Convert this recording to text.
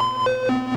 you